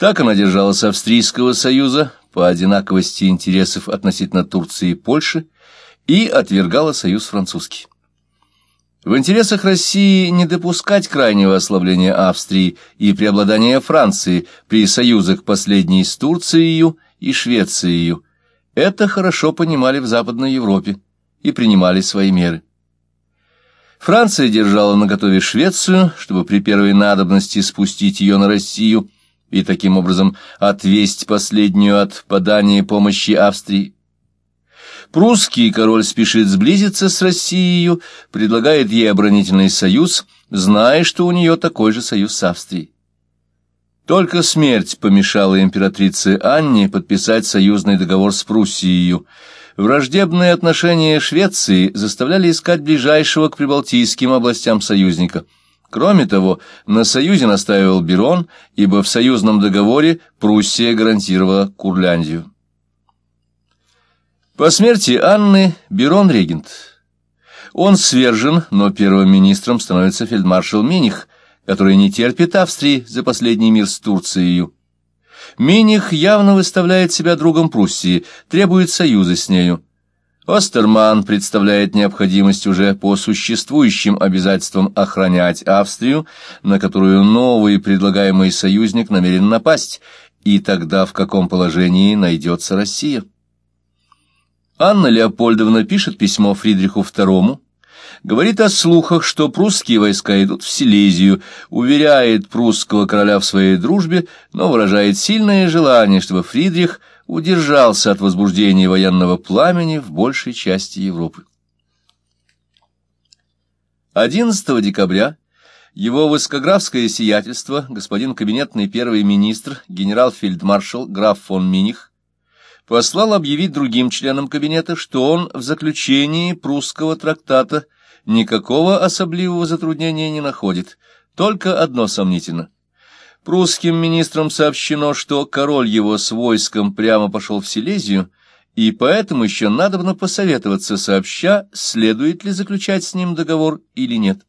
Так она держалась Австрийского союза по одинаковости интересов относительно Турции и Польши и отвергала союз французский. В интересах России не допускать крайнего ослабления Австрии и преобладания Франции при союзах последней с Турцией и Швецией. Это хорошо понимали в Западной Европе и принимали свои меры. Франция держала наготове Швецию, чтобы при первой надобности спустить ее на Россию и таким образом отвесть последнюю от подания помощи Австрии. Прусский король спешит сблизиться с Россией, предлагает ей оборонительный союз, зная, что у нее такой же союз с Австрией. Только смерть помешала императрице Анне подписать союзный договор с Пруссией. Враждебные отношения Швеции заставляли искать ближайшего к прибалтийским областям союзника. Кроме того, на союзе настаивал Берон, ибо в союзном договоре Пруссия гарантировала Курляндию. По смерти Анны Берон регент. Он свержен, но первым министром становится фельдмаршал Миних, который не терпит Австрии за последний мир с Турцией. Миних явно выставляет себя другом Пруссии, требует союза с нею. Остерман представляет необходимость уже по существующим обязательствам охранять Австрию, на которую новый предлагаемый союзник намерен напасть, и тогда в каком положении найдется Россия? Анна Леопольдовна пишет письмо Фридриху II, говорит о слухах, что прусские войска идут в Силезию, уверяет прусского короля в своей дружбе, но выражает сильное желание, чтобы Фридрих удержался от возбуждения военного пламени в большей части Европы. 11 декабря его высокографское сиятельство, господин кабинетный первый министр, генерал-фельдмаршал граф фон Миних, послал объявить другим членам кабинета, что он в заключении прусского трактата никакого особливого затруднения не находит, только одно сомнительно. Прусским министрам сообщено, что король его с войском прямо пошел в Силезию, и поэтому еще надобно посоветоваться сообща, следует ли заключать с ним договор или нет.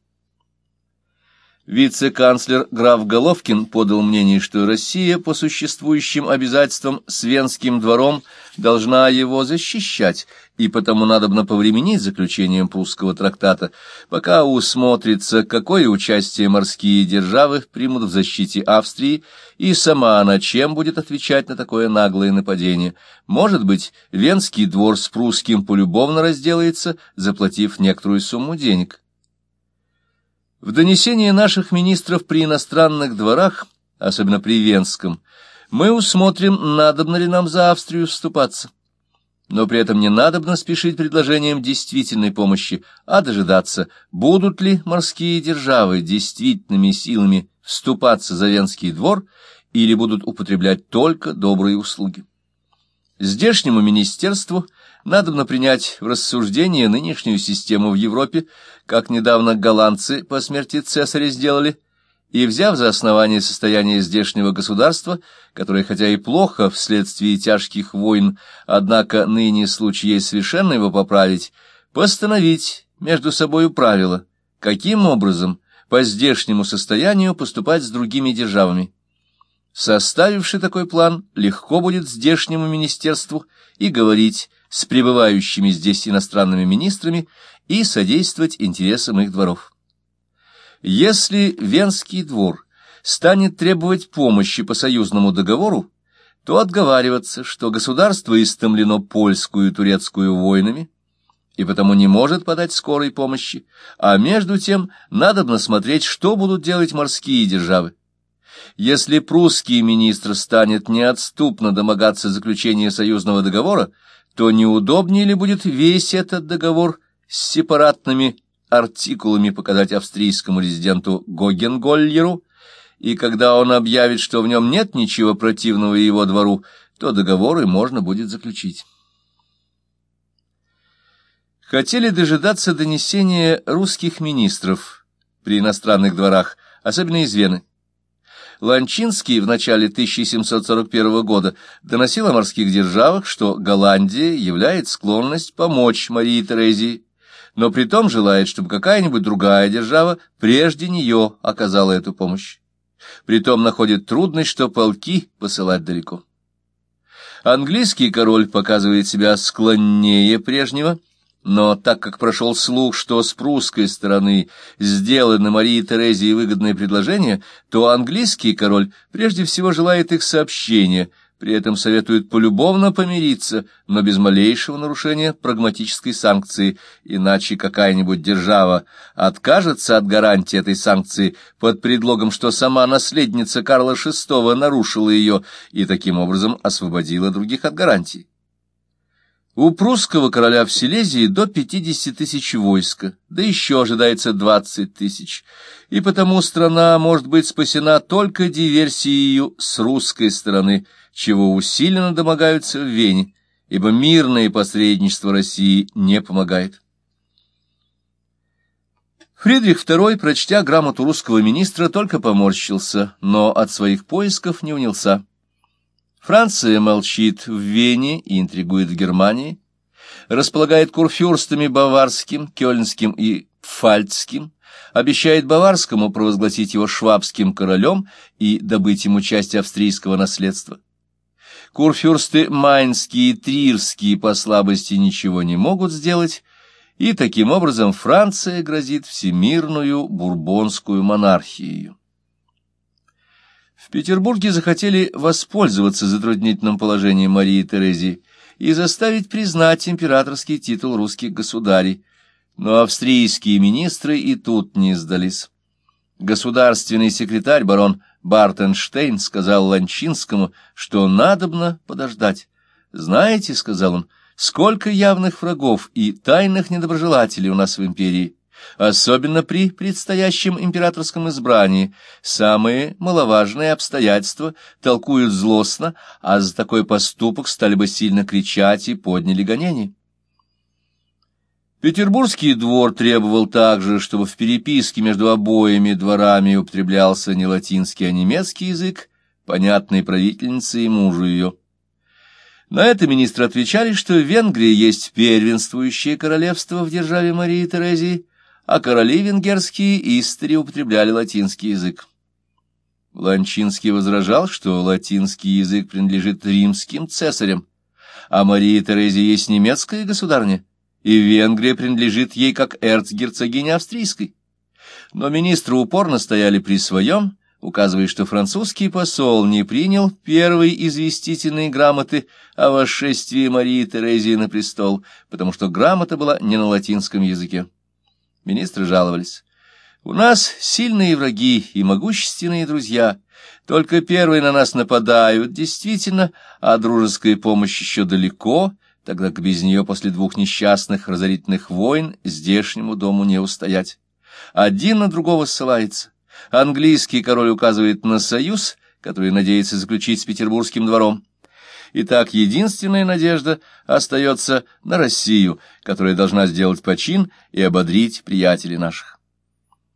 Вице-канцлер граф Головкин подал мнение, что Россия по существующим обязательствам с Венским двором должна его защищать, и потому надобно повременить заключением прусского трактата, пока усмотрится, какое участие морские державы примут в защите Австрии, и сама она чем будет отвечать на такое наглое нападение. Может быть, Венский двор с прусским полюбовно разделается, заплатив некоторую сумму денег. В донесении наших министров при иностранных дворах, особенно при Венском, мы усмотрим, надобно ли нам за Австрию вступаться. Но при этом не надобно спешить предложением действительной помощи, а дожидаться, будут ли морские державы действительными силами вступаться за Венский двор или будут употреблять только добрые услуги. Здешнему министерству – надобно принять в рассуждение нынешнюю систему в Европе, как недавно голландцы по смерти цесаря сделали, и, взяв за основание состояние здешнего государства, которое хотя и плохо вследствие тяжких войн, однако ныне случай есть совершенно его поправить, постановить между собою правила, каким образом по здешнему состоянию поступать с другими державами. Составивший такой план, легко будет здешнему министерству и говорить, с пребывающими здесь иностранными министрами и содействовать интересам их дворов. Если Венский двор станет требовать помощи по союзному договору, то отговариваться, что государство истомлено польскую и турецкую войнами, и потому не может подать скорой помощи, а между тем надобно смотреть, что будут делать морские державы. Если прусский министр станет неотступно домогаться заключения союзного договора, то неудобнее ли будет весь этот договор с сепаратными артикулами показать австрийскому резиденту Гогенголлеру, и когда он объявит, что в нем нет ничего противного его двору, то договоры можно будет заключить. Хотели дожидаться донесения русских министров при иностранных дворах, особенно из Вены. Ланчинский в начале 1741 года доносил о морских державах, что Голландия являет склонность помочь Марии Терезии, но при том желает, чтобы какая-нибудь другая держава прежде нее оказала эту помощь. Притом находит трудность, что полки посылать далеко. Английский король показывает себя склоннее прежнего, но так как прошел слух, что с прусской стороны сделано Марии Терезии выгодное предложение, то английский король прежде всего желает их сообщения – при этом советуют полюбовно помириться, но без малейшего нарушения прагматической санкции, иначе какая-нибудь держава откажется от гарантии этой санкции под предлогом, что сама наследница Карла VI нарушила ее и таким образом освободила других от гарантий. У прусского короля в Силезии до 50 тысяч войска, да еще ожидается 20 тысяч, и потому страна может быть спасена только диверсией с русской стороны – чего усиленно домогаются в Вене, ибо мирное посредничество России не помогает. Фридрих II, прочтя грамоту русского министра, только поморщился, но от своих поисков не унялся. Франция молчит в Вене и интригует в Германии, располагает курфюрстами баварским, кёльнским и пфальцским, обещает баварскому провозгласить его швабским королем и добыть ему часть австрийского наследства. Курфюрсты Майнские и Трирские по слабости ничего не могут сделать, и таким образом Франция грозит всемирную бурбонскую монархию. В Петербурге захотели воспользоваться затруднительным положением Марии Терезии и заставить признать императорский титул русских государей, но австрийские министры и тут не сдались. Государственный секретарь барон Бартенштейн сказал Ланчинскому, что надобно подождать. «Знаете, — сказал он, — сколько явных врагов и тайных недоброжелателей у нас в империи, особенно при предстоящем императорском избрании. Самые маловажные обстоятельства толкуют злостно, а за такой поступок стали бы сильно кричать и подняли гонения». Петербургский двор требовал также, чтобы в переписке между обоими дворами употреблялся не латинский, а немецкий язык, понятный правительнице и мужу ее. На это министры отвечали, что Венгрия есть первенствующее королевство в державе Марии Терезии, а короли венгерские истори употребляли латинский язык. Ланчинский возражал, что латинский язык принадлежит римским цесарям, а Мария Терезия есть немецкая государня и Венгрия принадлежит ей как эрцгерцогиня австрийской. Но министры упорно стояли при своем, указывая, что французский посол не принял первой известительной грамоты о восшествии Марии Терезии на престол, потому что грамота была не на латинском языке. Министры жаловались. «У нас сильные враги и могущественные друзья. Только первые на нас нападают, действительно, а дружеская помощь еще далеко» тогда как без нее после двух несчастных разорительных войн здешнему дому не устоять. Один на другого ссылается. Английский король указывает на союз, который надеется заключить с петербургским двором. Итак, единственная надежда остается на Россию, которая должна сделать почин и ободрить приятелей наших.